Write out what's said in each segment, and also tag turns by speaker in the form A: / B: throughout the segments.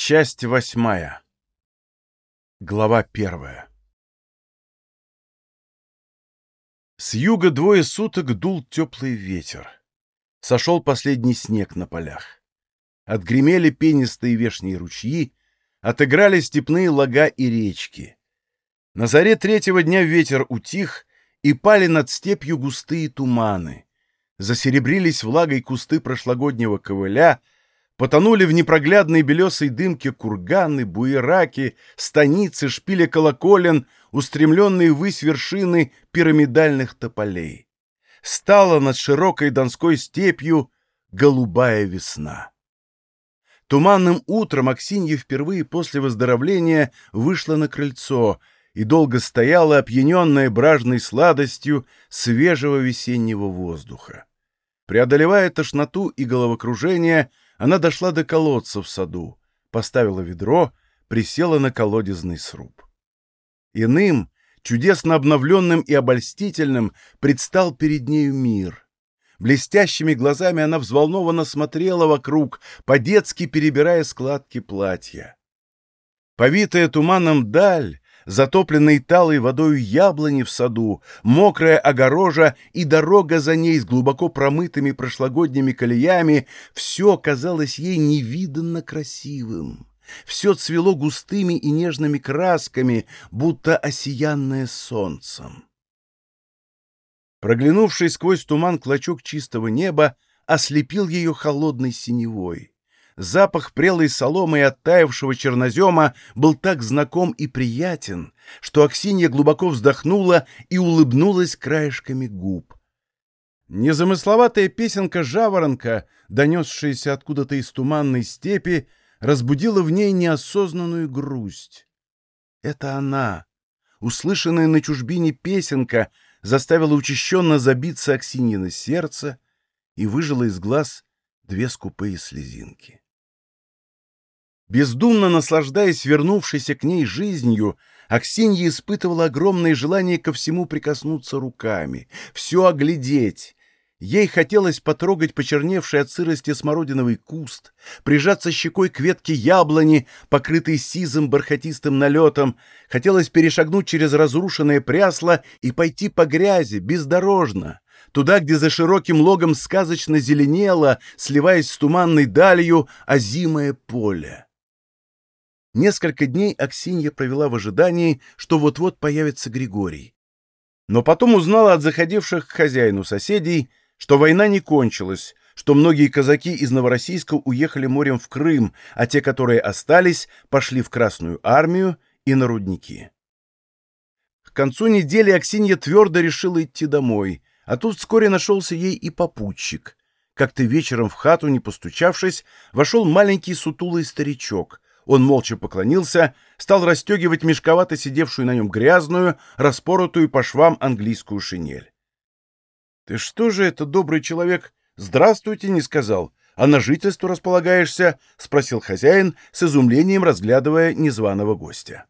A: Часть восьмая. Глава первая. С юга двое суток дул теплый ветер. Сошел последний снег на полях. Отгремели пенистые вешние ручьи, отыграли степные лага и речки. На заре третьего дня ветер утих, и пали над степью густые туманы. Засеребрились влагой кусты прошлогоднего ковыля — Потонули в непроглядной белесой дымке курганы, буераки, станицы, шпили колоколен, устремленные ввысь вершины пирамидальных тополей. Стала над широкой донской степью голубая весна. Туманным утром Аксинья впервые после выздоровления вышла на крыльцо и долго стояла, опьяненная бражной сладостью свежего весеннего воздуха. Преодолевая тошноту и головокружение, она дошла до колодца в саду, поставила ведро, присела на колодезный сруб. Иным, чудесно обновленным и обольстительным, предстал перед нею мир. Блестящими глазами она взволнованно смотрела вокруг, по-детски перебирая складки платья. Повитая туманом даль, затопленные талой водою яблони в саду, мокрая огорожа и дорога за ней с глубоко промытыми прошлогодними колеями — все казалось ей невиданно красивым. Все цвело густыми и нежными красками, будто осиянное солнцем. Проглянувший сквозь туман клочок чистого неба ослепил ее холодной синевой. Запах прелой соломы и оттаившего чернозема был так знаком и приятен, что Аксинья глубоко вздохнула и улыбнулась краешками губ. Незамысловатая песенка жаворонка, донесшаяся откуда-то из туманной степи, разбудила в ней неосознанную грусть. Это она, услышанная на чужбине песенка, заставила учащенно забиться Аксиньина сердце и выжила из глаз две скупые слезинки. Бездумно наслаждаясь вернувшейся к ней жизнью, Аксинья испытывала огромное желание ко всему прикоснуться руками, все оглядеть. Ей хотелось потрогать почерневший от сырости смородиновый куст, прижаться щекой к ветке яблони, покрытой сизым бархатистым налетом, хотелось перешагнуть через разрушенное прясло и пойти по грязи, бездорожно, туда, где за широким логом сказочно зеленело, сливаясь с туманной далью, озимое поле. Несколько дней Аксинья провела в ожидании, что вот-вот появится Григорий. Но потом узнала от заходивших к хозяину соседей, что война не кончилась, что многие казаки из Новороссийска уехали морем в Крым, а те, которые остались, пошли в Красную армию и на рудники. К концу недели Аксинья твердо решила идти домой, а тут вскоре нашелся ей и попутчик. Как-то вечером в хату, не постучавшись, вошел маленький сутулый старичок — он молча поклонился, стал расстегивать мешковато сидевшую на нем грязную, распоротую по швам английскую шинель. — Ты что же это, добрый человек, здравствуйте не сказал, а на жительство располагаешься? — спросил хозяин, с изумлением разглядывая незваного гостя.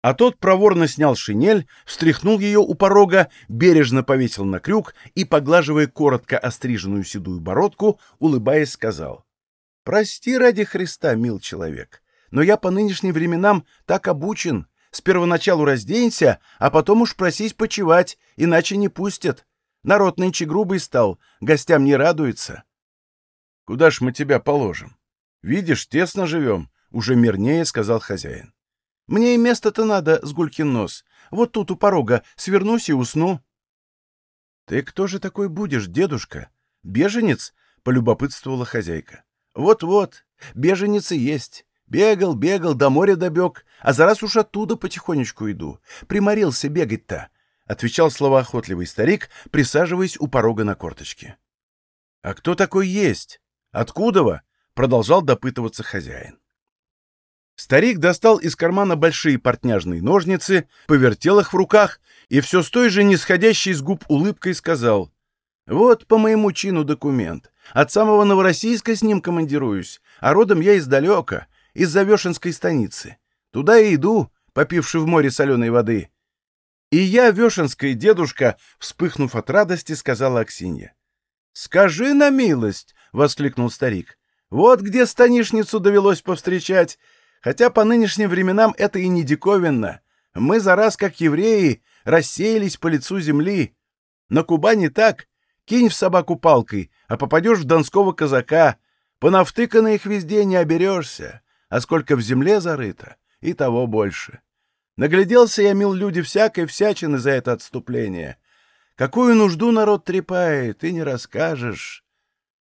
A: А тот проворно снял шинель, встряхнул ее у порога, бережно повесил на крюк и, поглаживая коротко остриженную седую бородку, улыбаясь, сказал — Прости ради Христа, мил человек, но я по нынешним временам так обучен. С первоначалу разденься, а потом уж просись почевать, иначе не пустят. Народ нынче грубый стал, гостям не радуется. — Куда ж мы тебя положим? Видишь, тесно живем, — уже мирнее сказал хозяин. — Мне и место-то надо, сгулькин нос. Вот тут у порога свернусь и усну. — Ты кто же такой будешь, дедушка? Беженец? — полюбопытствовала хозяйка. Вот-вот, беженец есть. Бегал, бегал, до моря добег, а зараз уж оттуда потихонечку иду. Приморился бегать-то, — отвечал словоохотливый старик, присаживаясь у порога на корточке. — А кто такой есть? Откуда вы? — продолжал допытываться хозяин. Старик достал из кармана большие портняжные ножницы, повертел их в руках и все с той же нисходящей с губ улыбкой сказал, «Вот по моему чину документ. От самого Новороссийска с ним командируюсь, а родом я издалека, из Завешенской станицы. Туда и иду, попивши в море соленой воды. И я, Вешенская дедушка, вспыхнув от радости, сказала Аксинья. — Скажи на милость, — воскликнул старик, — Вот где станишницу довелось повстречать, хотя по нынешним временам это и не диковинно. Мы за раз, как евреи, рассеялись по лицу земли. На Кубани так, кинь в собаку палкой, а попадешь в донского казака. Понавтыкано их везде не оберешься, а сколько в земле зарыто, и того больше. Нагляделся я, мил люди, всякой всячины за это отступление. Какую нужду народ трепает, и не расскажешь.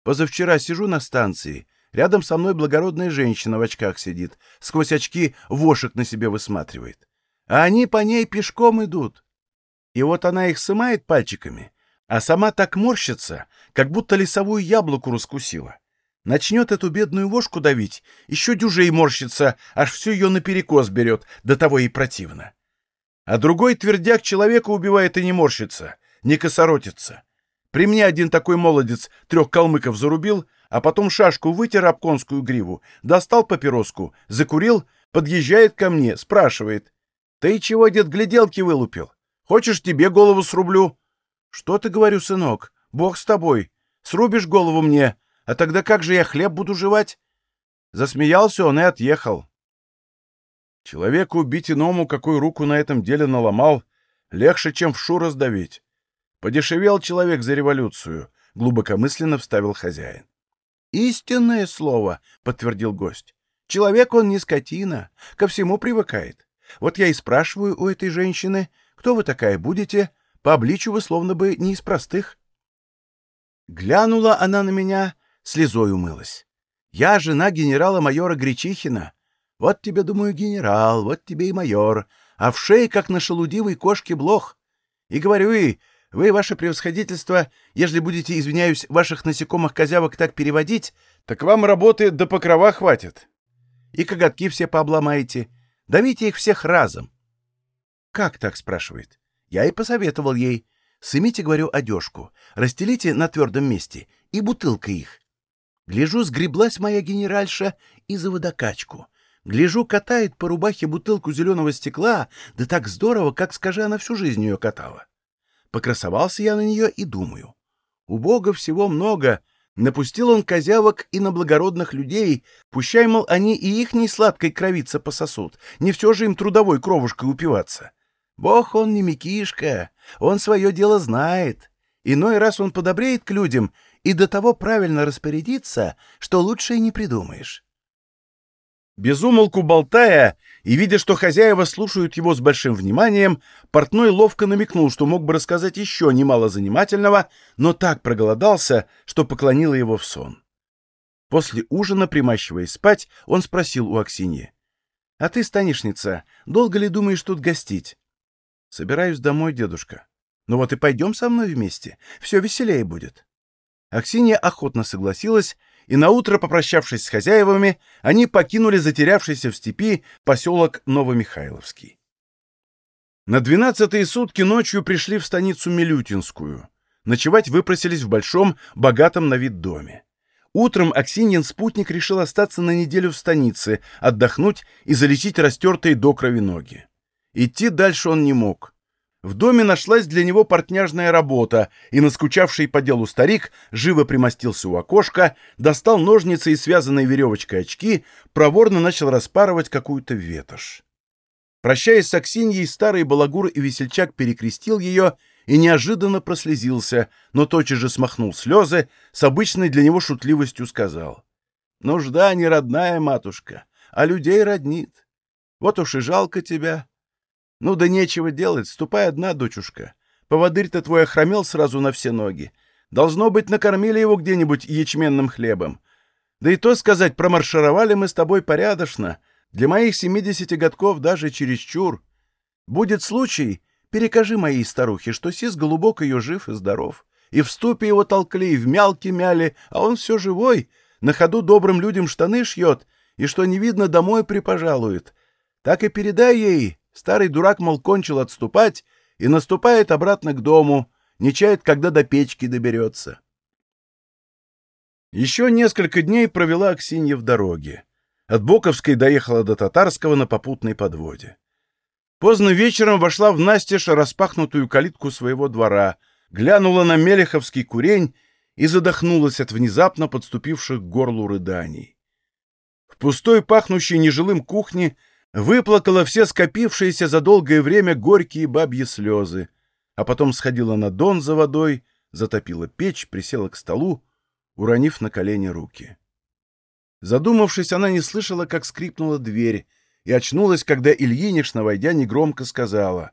A: Позавчера сижу на станции, рядом со мной благородная женщина в очках сидит, сквозь очки вошек на себе высматривает. А они по ней пешком идут. И вот она их сымает пальчиками, а сама так морщится, как будто лесовую яблоку раскусила. Начнет эту бедную вошку давить, еще дюжей морщится, аж всю ее наперекос берет, до того и противно. А другой твердяк человека убивает и не морщится, не косоротится. При мне один такой молодец трех калмыков зарубил, а потом шашку вытер об конскую гриву, достал папироску, закурил, подъезжает ко мне, спрашивает. «Ты чего, дед, гляделки вылупил? Хочешь, тебе голову срублю?» «Что ты, говорю, сынок? Бог с тобой. Срубишь голову мне, а тогда как же я хлеб буду жевать? Засмеялся он и отъехал. Человеку убить иному, какую руку на этом деле наломал, легче, чем в шу раздавить. Подешевел человек за революцию, — глубокомысленно вставил хозяин. — Истинное слово, — подтвердил гость. Человек он не скотина, ко всему привыкает. Вот я и спрашиваю у этой женщины, кто вы такая будете, по обличию вы словно бы не из простых. Глянула она на меня слезой умылась. Я жена генерала-майора Гречихина. Вот тебе, думаю, генерал, вот тебе и майор, а в шее, как на шелудивой кошке, блох. И говорю, и вы, ваше превосходительство, ежели будете, извиняюсь, ваших насекомых-козявок так переводить, так вам работы до покрова хватит. И коготки все пообломаете. Давите их всех разом. «Как так?» — спрашивает. Я и посоветовал ей. Сымите, говорю, одежку, расстелите на твердом месте и бутылка их. Гляжу, сгреблась моя генеральша и за водокачку. Гляжу, катает по рубахе бутылку зеленого стекла, да так здорово, как, скажи, она всю жизнь ее катала. Покрасовался я на нее и думаю. У Бога всего много. Напустил он козявок и на благородных людей, пущай, мол, они и их не сладкой кровица пососут, не все же им трудовой кровушкой упиваться. Бог он не микишка, он свое дело знает. Иной раз он подобреет к людям и до того правильно распорядиться, что лучше и не придумаешь. Безумолку болтая и видя, что хозяева слушают его с большим вниманием, портной ловко намекнул, что мог бы рассказать еще немало занимательного, но так проголодался, что поклонило его в сон. После ужина, примащиваясь спать, он спросил у Аксиньи. — А ты, станишница, долго ли думаешь тут гостить? — Собираюсь домой, дедушка. — Ну вот и пойдем со мной вместе, все веселее будет. Аксинья охотно согласилась, и наутро, попрощавшись с хозяевами, они покинули затерявшийся в степи поселок Новомихайловский. На двенадцатые сутки ночью пришли в станицу Милютинскую. Ночевать выпросились в большом, богатом на вид доме. Утром Аксиньин спутник решил остаться на неделю в станице, отдохнуть и залечить растертые до крови ноги. Идти дальше он не мог. В доме нашлась для него портняжная работа, и наскучавший по делу старик живо примостился у окошка, достал ножницы и связанные веревочкой очки, проворно начал распарывать какую-то ветошь. Прощаясь с Аксиньей, старый балагур и весельчак перекрестил ее и неожиданно прослезился, но тотчас же смахнул слезы, с обычной для него шутливостью сказал. «Нужда не родная, матушка, а людей роднит. Вот уж и жалко тебя, ну да нечего делать, ступай одна, дочушка. Поводырь-то твой охромел сразу на все ноги. Должно быть, накормили его где-нибудь ячменным хлебом. Да и то сказать, промаршировали мы с тобой порядочно. Для моих семидесяти годков даже чересчур. Будет случай, перекажи моей старухе, что сис голубок ее жив и здоров. И в ступе его толкли, и в мялке мяли, а он все живой, на ходу добрым людям штаны шьет, и что не видно, домой припожалует. Так и передай ей, Старый дурак, мол, кончил отступать и наступает обратно к дому, не чает, когда до печки доберется. Еще несколько дней провела Аксинья в дороге. От Боковской доехала до Татарского на попутной подводе. Поздно вечером вошла в настежь распахнутую калитку своего двора, глянула на Мелеховский курень и задохнулась от внезапно подступивших к горлу рыданий. В пустой, пахнущей нежилым кухне выплакала все скопившиеся за долгое время горькие бабьи слезы, а потом сходила на дон за водой, затопила печь, присела к столу, уронив на колени руки. Задумавшись, она не слышала, как скрипнула дверь, и очнулась, когда Ильинична, войдя, негромко сказала,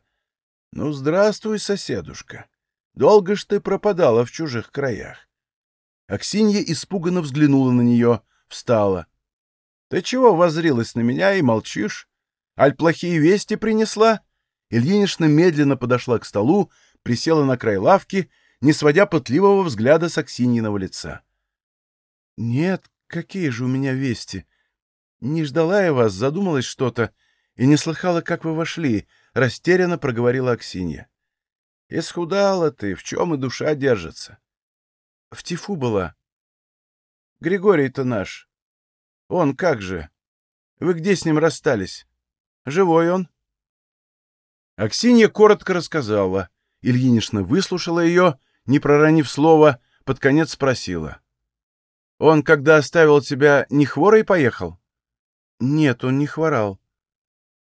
A: «Ну, здравствуй, соседушка. Долго ж ты пропадала в чужих краях». Аксинья испуганно взглянула на нее, встала. «Ты чего возрилась на меня и молчишь? Аль плохие вести принесла?» Ильинична медленно подошла к столу, присела на край лавки, не сводя пытливого взгляда с Аксиньиного лица. «Нет, какие же у меня вести? Не ждала я вас, задумалась что-то и не слыхала, как вы вошли», — растерянно проговорила Аксинья. «Исхудала ты, в чем и душа держится?» «В тифу была». «Григорий-то наш. Он как же? Вы где с ним расстались? Живой он?» Аксинья коротко рассказала. Ильинична выслушала ее, не проронив слова, под конец спросила. «Он, когда оставил тебя, не хворой поехал?» «Нет, он не хворал».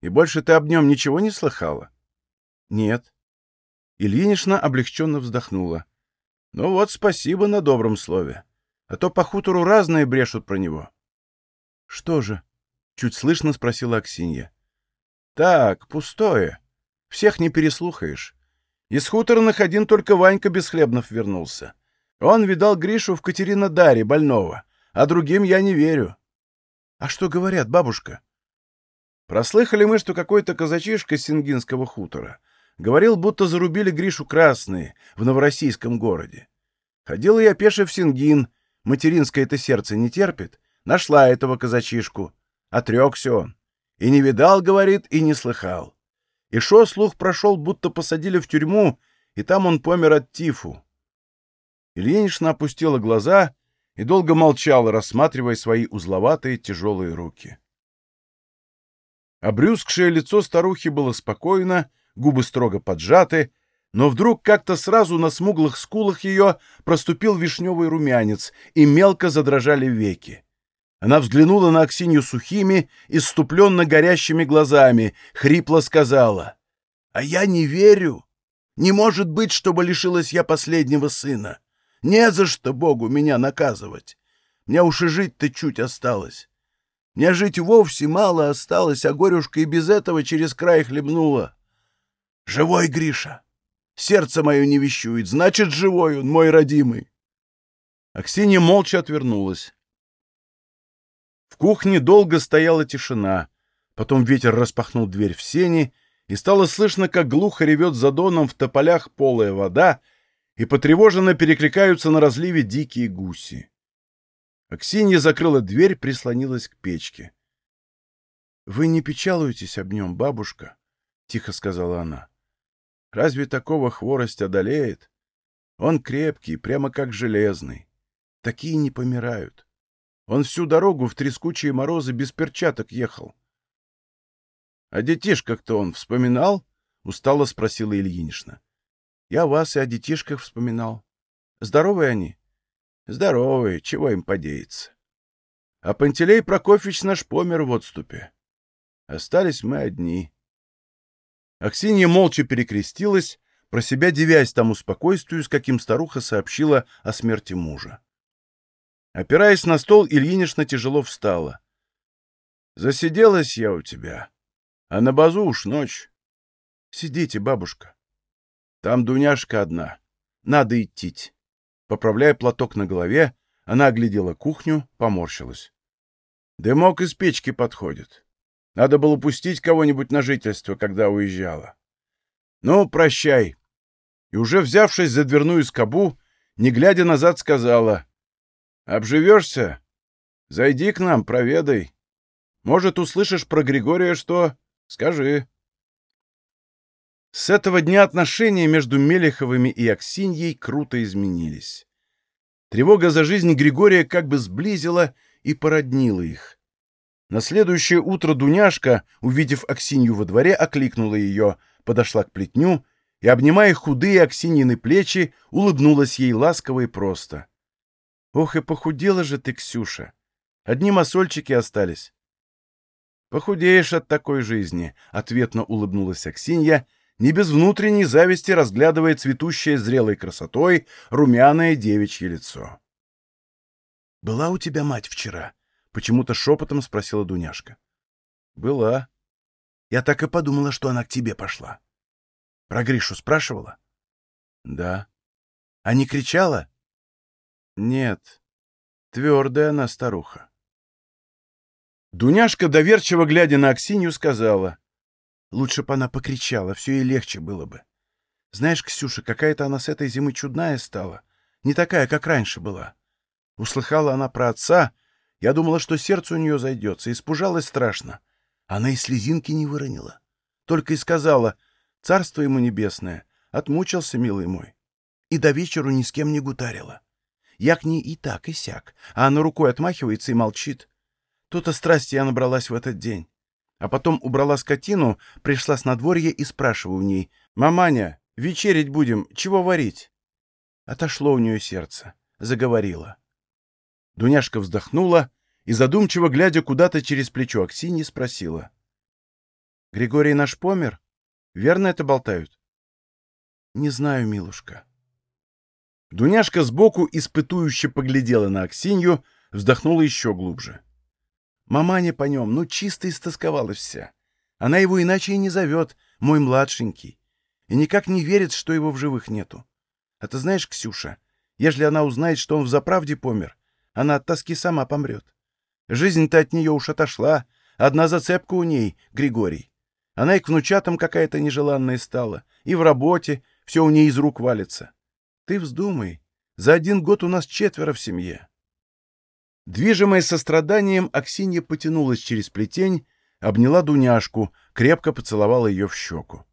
A: «И больше ты об нем ничего не слыхала?» «Нет». Ильинична облегченно вздохнула. «Ну вот, спасибо на добром слове. А то по хутору разные брешут про него». «Что же?» — чуть слышно спросила Аксинья. «Так, пустое. Всех не переслухаешь. Из хуторных один только Ванька Бесхлебнов вернулся. Он видал Гришу в Катеринодаре, больного, а другим я не верю. — А что говорят, бабушка? Прослыхали мы, что какой-то казачишка Сингинского хутора говорил, будто зарубили Гришу красные в Новороссийском городе. Ходила я пеше в Сингин, материнское это сердце не терпит, нашла этого казачишку. Отрекся он. И не видал, говорит, и не слыхал. И шо слух прошел, будто посадили в тюрьму, и там он помер от тифу. Ильинична опустила глаза и долго молчала, рассматривая свои узловатые тяжелые руки. Обрюзгшее лицо старухи было спокойно, губы строго поджаты, но вдруг как-то сразу на смуглых скулах ее проступил вишневый румянец, и мелко задрожали веки. Она взглянула на Аксинью сухими, иступленно горящими глазами, хрипло сказала. «А я не верю. Не может быть, чтобы лишилась я последнего сына. Не за что Богу меня наказывать. Мне уж и жить-то чуть осталось. Мне жить вовсе мало осталось, а горюшка и без этого через край хлебнула. Живой Гриша! Сердце мое не вещует, значит, живой он, мой родимый!» Аксинья молча отвернулась. В кухне долго стояла тишина. Потом ветер распахнул дверь в сени, и стало слышно, как глухо ревет за доном в тополях полая вода, и потревоженно перекликаются на разливе дикие гуси. Аксинья закрыла дверь, прислонилась к печке. — Вы не печалуетесь об нем, бабушка? — тихо сказала она. — Разве такого хворость одолеет? Он крепкий, прямо как железный. Такие не помирают. Он всю дорогу в трескучие морозы без перчаток ехал. — А детишках-то он вспоминал? — устало спросила Ильинична. — Я вас и о детишках вспоминал. Здоровые они? — Здоровые, чего им подеяться. А Пантелей Прокофьевич наш помер в отступе. Остались мы одни. Аксинья молча перекрестилась, про себя девясь тому спокойствию, с каким старуха сообщила о смерти мужа. Опираясь на стол, Ильинична тяжело встала. «Засиделась я у тебя, а на базу уж ночь. Сидите, бабушка. Там Дуняшка одна. Надо идти». Поправляя платок на голове, она оглядела кухню, поморщилась. «Дымок из печки подходит. Надо было пустить кого-нибудь на жительство, когда уезжала. Ну, прощай». И уже взявшись за дверную скобу, не глядя назад, сказала — Обживешься? Зайди к нам, проведай. Может, услышишь про Григория что? Скажи. С этого дня отношения между Мелеховыми и Аксиньей круто изменились. Тревога за жизнь Григория как бы сблизила и породнила их. На следующее утро Дуняшка, увидев Аксинью во дворе, окликнула ее, подошла к плетню и, обнимая худые Аксиньины плечи, улыбнулась ей ласково и просто — Ох, и похудела же ты, Ксюша. Одни масольчики остались. Похудеешь от такой жизни, — ответно улыбнулась Аксинья, не без внутренней зависти разглядывая цветущее зрелой красотой румяное девичье лицо. «Была у тебя мать вчера?» — почему-то шепотом спросила Дуняшка. «Была. Я так и подумала, что она к тебе пошла. Про Гришу спрашивала?» «Да». «А не кричала?» «Нет. Твердая она старуха». Дуняшка, доверчиво глядя на Аксинью, сказала. «Лучше бы она покричала, все и легче было бы. Знаешь, Ксюша, какая-то она с этой зимы чудная стала. Не такая, как раньше была. Услыхала она про отца, я думала, что сердце у нее зайдется, испужалась страшно. Она и слезинки не выронила. Только и сказала, царство ему небесное, отмучился, милый мой. И до вечеру ни с кем не гутарила. Я к ней и так, и сяк, а она рукой отмахивается и молчит. То-то страсти я набралась в этот день. А потом убрала скотину, пришла с надворья и спрашиваю у ней, «Маманя, вечерить будем, чего варить?» Отошло у нее сердце, заговорила. Дуняшка вздохнула и, задумчиво глядя куда-то через плечо Аксиньи, спросила. «Григорий наш помер? Верно это болтают?» «Не знаю, милушка». Дуняшка сбоку испытующе поглядела на Аксинью, вздохнула еще глубже. Маманя по нем, ну, чисто истосковалась вся. Она его иначе и не зовет, мой младшенький, и никак не верит, что его в живых нету. А ты знаешь, Ксюша, ежели она узнает, что он в заправде помер, она от тоски сама помрет. Жизнь-то от нее уж отошла. Одна зацепка у ней, Григорий. Она и к внучатам какая-то нежеланная стала. И в работе все у ней из рук валится. Ты вздумай. За один год у нас четверо в семье. Движимая состраданием, Аксинья потянулась через плетень, обняла Дуняшку, крепко поцеловала ее в щеку.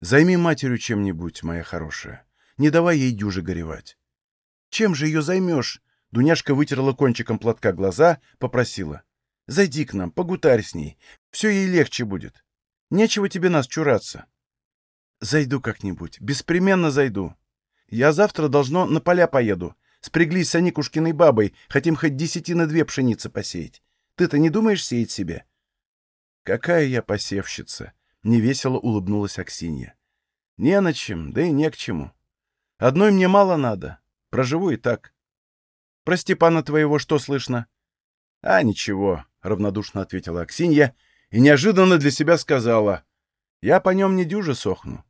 A: «Займи матерью чем-нибудь, моя хорошая. Не давай ей дюже горевать». «Чем же ее займешь?» Дуняшка вытерла кончиком платка глаза, попросила. «Зайди к нам, погутарь с ней. Все ей легче будет. Нечего тебе нас чураться». «Зайду как-нибудь. Беспременно зайду. Я завтра, должно, на поля поеду. Спряглись с Аникушкиной бабой. Хотим хоть десятина две пшеницы посеять. Ты-то не думаешь сеять себе?» «Какая я посевщица!» — невесело улыбнулась Аксинья. «Не на чем, да и не к чему. Одной мне мало надо. Проживу и так. Про Степана твоего что слышно?» «А, ничего», — равнодушно ответила Аксинья и неожиданно для себя сказала. «Я по нем не дюже сохну».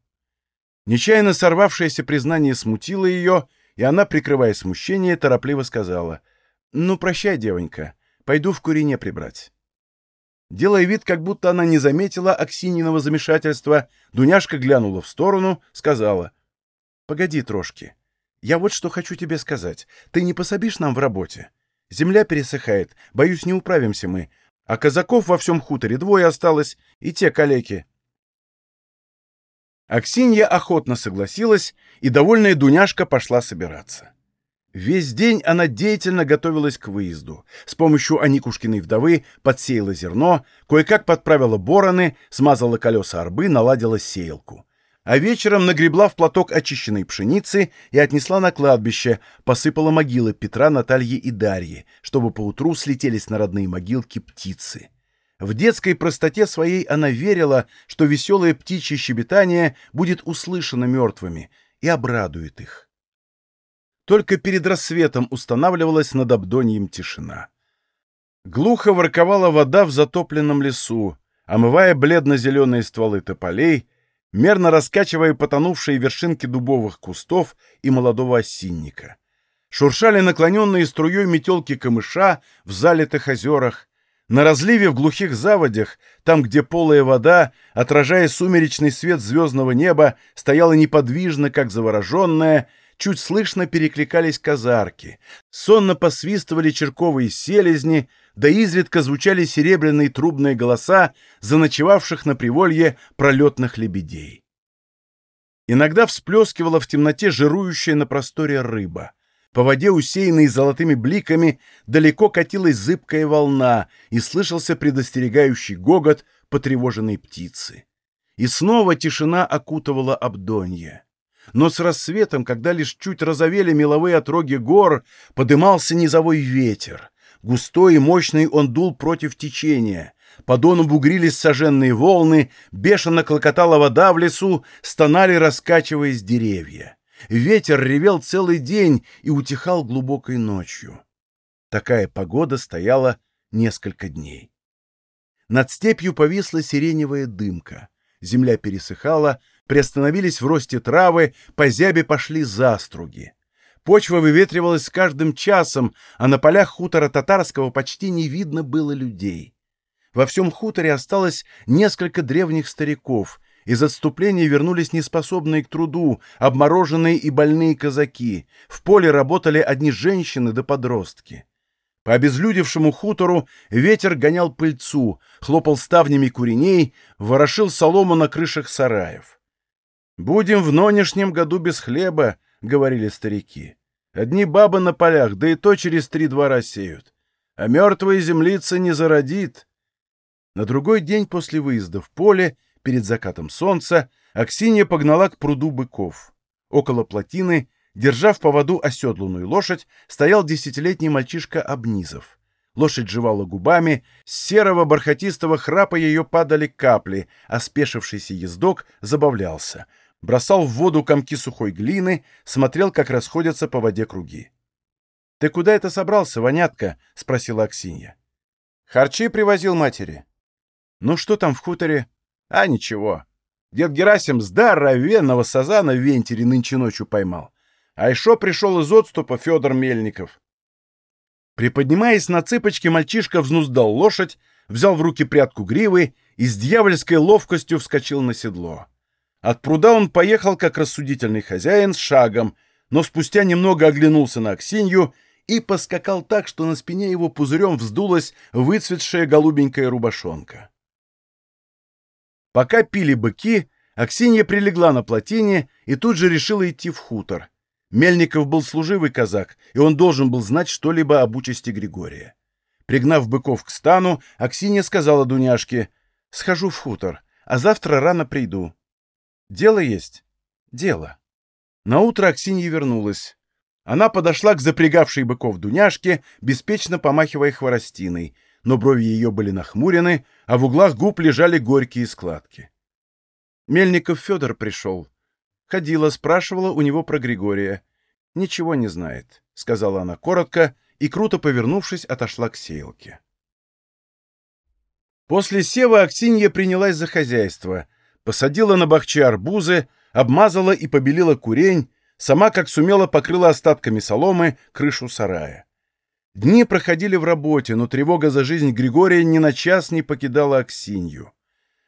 A: Нечаянно сорвавшееся признание смутило ее, и она, прикрывая смущение, торопливо сказала. «Ну, прощай, девонька, пойду в курине прибрать». Делая вид, как будто она не заметила Аксиньиного замешательства, Дуняшка глянула в сторону, сказала. «Погоди, трошки. Я вот что хочу тебе сказать. Ты не пособишь нам в работе? Земля пересыхает, боюсь, не управимся мы. А казаков во всем хуторе двое осталось, и те калеки. Аксинья охотно согласилась, и довольная Дуняшка пошла собираться. Весь день она деятельно готовилась к выезду. С помощью Аникушкиной вдовы подсеяла зерно, кое-как подправила бороны, смазала колеса арбы, наладила сеялку а вечером нагребла в платок очищенной пшеницы и отнесла на кладбище, посыпала могилы Петра, Натальи и Дарьи, чтобы поутру слетелись на родные могилки птицы. В детской простоте своей она верила, что веселое птичье щебетание будет услышано мертвыми и обрадует их. Только перед рассветом устанавливалась над Абдоньем тишина. Глухо ворковала вода в затопленном лесу, омывая бледно-зеленые стволы тополей, мерно раскачивая потонувшие вершинки дубовых кустов и молодого осинника. Шуршали наклоненные струей метелки камыша в залитых озерах, на разливе в глухих заводях, там, где полая вода, отражая сумеречный свет звездного неба, стояла неподвижно, как завороженная, чуть слышно перекликались казарки, сонно посвистывали черковые селезни, да изредка звучали серебряные трубные голоса заночевавших на приволье пролетных лебедей. Иногда всплескивала в темноте жирующая на просторе рыба. По воде, усеянной золотыми бликами, далеко катилась зыбкая волна, и слышался предостерегающий гогот потревоженной птицы. И снова тишина окутывала Абдонье. Но с рассветом, когда лишь чуть розовели меловые отроги гор, подымался низовой ветер. Густой и мощный он дул против течения. По дону бугрились соженные волны, бешено клокотала вода в лесу, стонали, раскачиваясь деревья. Ветер ревел целый день и утихал глубокой ночью. Такая погода стояла несколько дней. Над степью повисла сиреневая дымка. Земля пересыхала, приостановились в росте травы, по зябе пошли заструги. Почва выветривалась с каждым часом, а на полях хутора татарского почти не видно было людей. Во всем хуторе осталось несколько древних стариков. Из отступления вернулись неспособные к труду, обмороженные и больные казаки. В поле работали одни женщины да подростки. По обезлюдевшему хутору ветер гонял пыльцу, хлопал ставнями куреней, ворошил солому на крышах сараев. «Будем в нынешнем году без хлеба», — говорили старики. «Одни бабы на полях, да и то через три двора сеют. А мертвая землица не зародит». На другой день после выезда в поле, перед закатом солнца, Аксинья погнала к пруду быков. Около плотины, держа в поводу оседланную лошадь, стоял десятилетний мальчишка Обнизов. Лошадь жевала губами, с серого бархатистого храпа ее падали капли, а спешившийся ездок забавлялся. Бросал в воду комки сухой глины, смотрел, как расходятся по воде круги. — Ты куда это собрался, вонятка? — спросила Аксинья. — Харчи привозил матери. Ну что там в хуторе? А ничего. Дед Герасим здоровенного сазана в вентере нынче ночью поймал. А еще пришел из отступа Федор Мельников. Приподнимаясь на цыпочки, мальчишка взнуздал лошадь, взял в руки прядку гривы и с дьявольской ловкостью вскочил на седло. От пруда он поехал, как рассудительный хозяин, с шагом, но спустя немного оглянулся на Аксинью и поскакал так, что на спине его пузырем вздулась выцветшая голубенькая рубашонка. Пока пили быки, Аксинья прилегла на плотине и тут же решила идти в хутор. Мельников был служивый казак, и он должен был знать что-либо об участи Григория. Пригнав быков к стану, Аксинья сказала Дуняшке, «Схожу в хутор, а завтра рано приду». «Дело есть?» «Дело». Наутро Аксинья вернулась. Она подошла к запрягавшей быков Дуняшке, беспечно помахивая хворостиной — но брови ее были нахмурены, а в углах губ лежали горькие складки. Мельников Федор пришел. Ходила, спрашивала у него про Григория. «Ничего не знает», — сказала она коротко и, круто повернувшись, отошла к сеялке. После сева Аксинья принялась за хозяйство, посадила на бахче арбузы, обмазала и побелила курень, сама, как сумела, покрыла остатками соломы крышу сарая. Дни проходили в работе, но тревога за жизнь Григория ни на час не покидала Аксинью.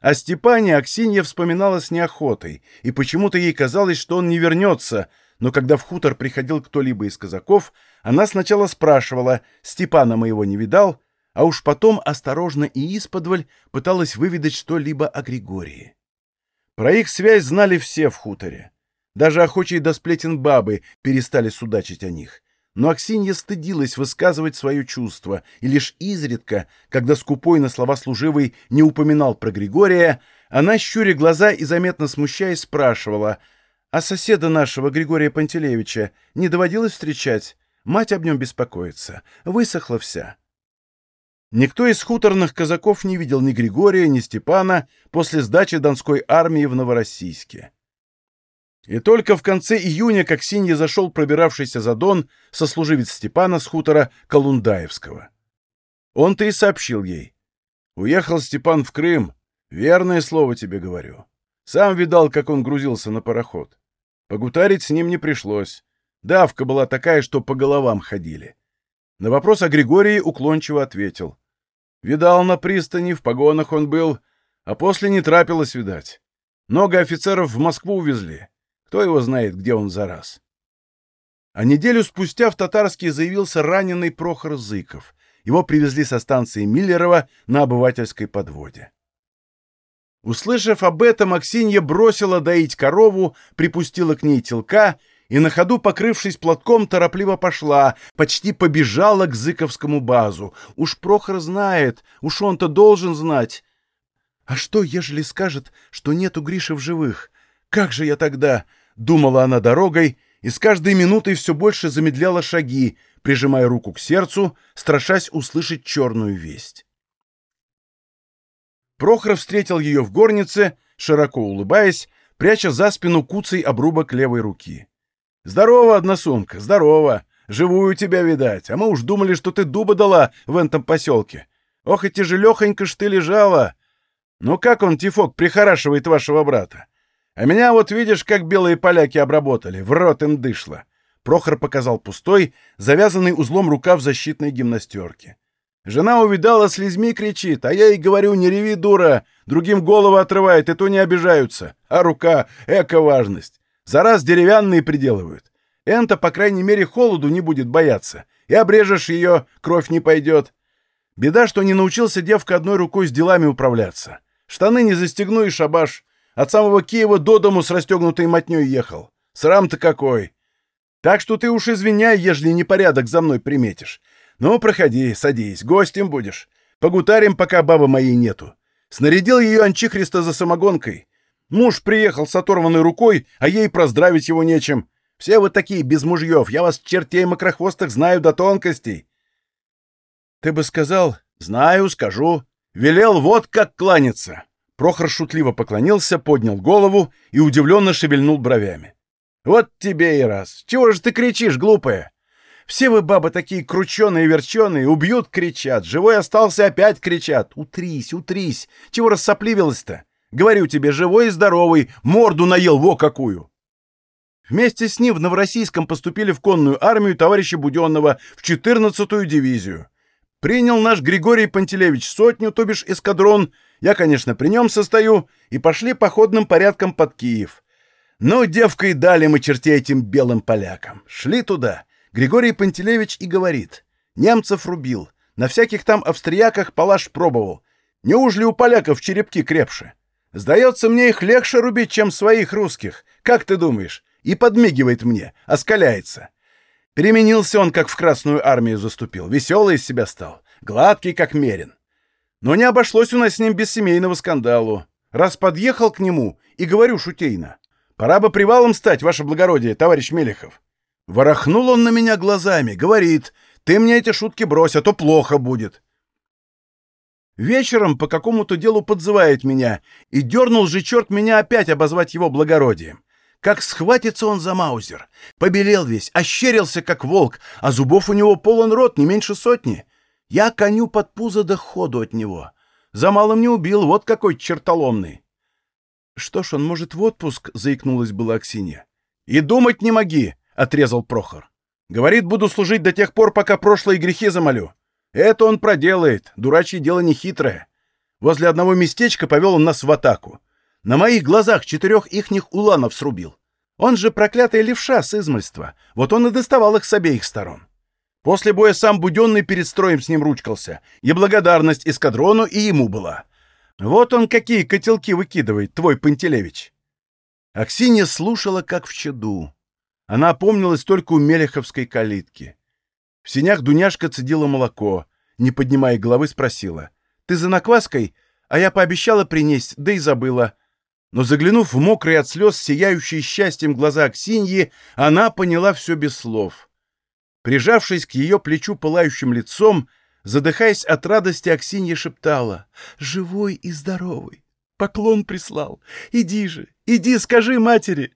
A: О Степане Аксинья вспоминала с неохотой, и почему-то ей казалось, что он не вернется, но когда в хутор приходил кто-либо из казаков, она сначала спрашивала, Степана моего не видал, а уж потом осторожно и исподволь пыталась выведать что-либо о Григории. Про их связь знали все в хуторе. Даже охочие до сплетен бабы перестали судачить о них но Аксинья стыдилась высказывать свое чувство, и лишь изредка, когда скупой на слова служивый не упоминал про Григория, она, щуря глаза и заметно смущаясь, спрашивала, «А соседа нашего, Григория Пантелеевича, не доводилось встречать? Мать об нем беспокоится. Высохла вся». Никто из хуторных казаков не видел ни Григория, ни Степана после сдачи Донской армии в Новороссийске. И только в конце июня Синья зашел пробиравшийся за Дон сослуживец Степана с хутора Колундаевского. Он-то и сообщил ей. «Уехал Степан в Крым. Верное слово тебе говорю. Сам видал, как он грузился на пароход. Погутарить с ним не пришлось. Давка была такая, что по головам ходили. На вопрос о Григории уклончиво ответил. Видал на пристани, в погонах он был, а после не трапилось, видать. Много офицеров в Москву увезли. Кто его знает, где он зараз. А неделю спустя в Татарске заявился раненый Прохор Зыков. Его привезли со станции Миллерова на обывательской подводе. Услышав об этом, Аксинья бросила доить корову, припустила к ней телка и, на ходу покрывшись платком, торопливо пошла, почти побежала к Зыковскому базу. Уж Прохор знает, уж он-то должен знать. А что, ежели скажет, что нету Гриши в живых? Как же я тогда? — думала она дорогой, и с каждой минутой все больше замедляла шаги, прижимая руку к сердцу, страшась услышать черную весть. Прохор встретил ее в горнице, широко улыбаясь, пряча за спину куцей обрубок левой руки. «Здорово, односумка, здорово! Живую тебя видать, а мы уж думали, что ты дуба дала в этом поселке. Ох и тяжелехонько ж ты лежала! Ну как он, Тифок, прихорашивает вашего брата? А меня вот видишь, как белые поляки обработали, в рот им дышло!» Прохор показал пустой, завязанный узлом рукав защитной гимнастерки. Жена увидала, слезьми кричит, а я ей говорю, не реви, дура, другим голову отрывает, и то не обижаются. А рука — эко-важность. За раз деревянные приделывают. Энто, по крайней мере, холоду не будет бояться. И обрежешь ее, кровь не пойдет. Беда, что не научился девка одной рукой с делами управляться. Штаны не застегну и шабаш. От самого Киева до дому с расстегнутой мотней ехал. Срам-то какой! Так что ты уж извиняй, ежели непорядок за мной приметишь. Ну, проходи, садись, гостем будешь. Погутарим, пока бабы моей нету. Снарядил ее Анчихриста за самогонкой. Муж приехал с оторванной рукой, а ей проздравить его нечем. Все вы такие без мужьев, я вас, чертей макрохвостых, знаю до тонкостей. Ты бы сказал, знаю, скажу. Велел вот как кланяться. Прохор шутливо поклонился, поднял голову и удивленно шевельнул бровями. Вот тебе и раз. Чего же ты кричишь, глупая? Все вы, бабы, такие крученые-верченые, убьют, кричат. Живой остался, опять кричат. Утрись, утрись. Чего рассопливилась-то? Говорю тебе, живой и здоровый, морду наел, во какую. Вместе с ним в Новороссийском поступили в конную армию товарища Буденного в 14-ю дивизию. Принял наш Григорий Пантелеевич сотню, то бишь эскадрон. Я, конечно, при нем состою, и пошли походным порядком под Киев. Ну, девкой дали мы чертей этим белым полякам. Шли туда. Григорий Пантелеевич и говорит. Немцев рубил. На всяких там австрияках палаш пробовал. Неужели у поляков черепки крепше? Сдается мне их легче рубить, чем своих русских. Как ты думаешь? И подмигивает мне, оскаляется. Переменился он, как в Красную армию заступил. Веселый из себя стал. Гладкий, как мерин. Но не обошлось у нас с ним без семейного скандалу. Раз подъехал к нему и говорю шутейно. Пора бы привалом стать, ваше благородие, товарищ Мелехов. Ворохнул он на меня глазами, говорит, ты мне эти шутки брось, а то плохо будет. Вечером по какому-то делу подзывает меня, и дернул же черт меня опять обозвать его благородием. Как схватится он за маузер. Побелел весь, ощерился, как волк, а зубов у него полон рот, не меньше сотни. Я коню под пузо до ходу от него. За малым не убил, вот какой чертоломный. Что ж, он может в отпуск, заикнулась была Аксинья. И думать не моги, — отрезал Прохор. «Говорит, буду служить до тех пор, пока прошлые грехи замолю. Это он проделает, дурачье дело нехитрое. Возле одного местечка повел он нас в атаку. На моих глазах четырех ихних уланов срубил. Он же проклятый левша с измольства. Вот он и доставал их с обеих сторон. После боя сам Буденный перед строем с ним ручкался, и благодарность эскадрону и ему была. Вот он какие котелки выкидывает, твой Пантелевич. Аксинья слушала, как в чаду. Она опомнилась только у Мелеховской калитки. В синях Дуняшка цедила молоко, не поднимая головы, спросила. «Ты за накваской? А я пообещала принесть, да и забыла». Но заглянув в мокрые от слез, сияющие счастьем глаза Аксиньи, она поняла все без слов. Прижавшись к ее плечу пылающим лицом, задыхаясь от радости, Аксинья шептала. «Живой и здоровый! Поклон прислал! Иди же, иди, скажи матери!»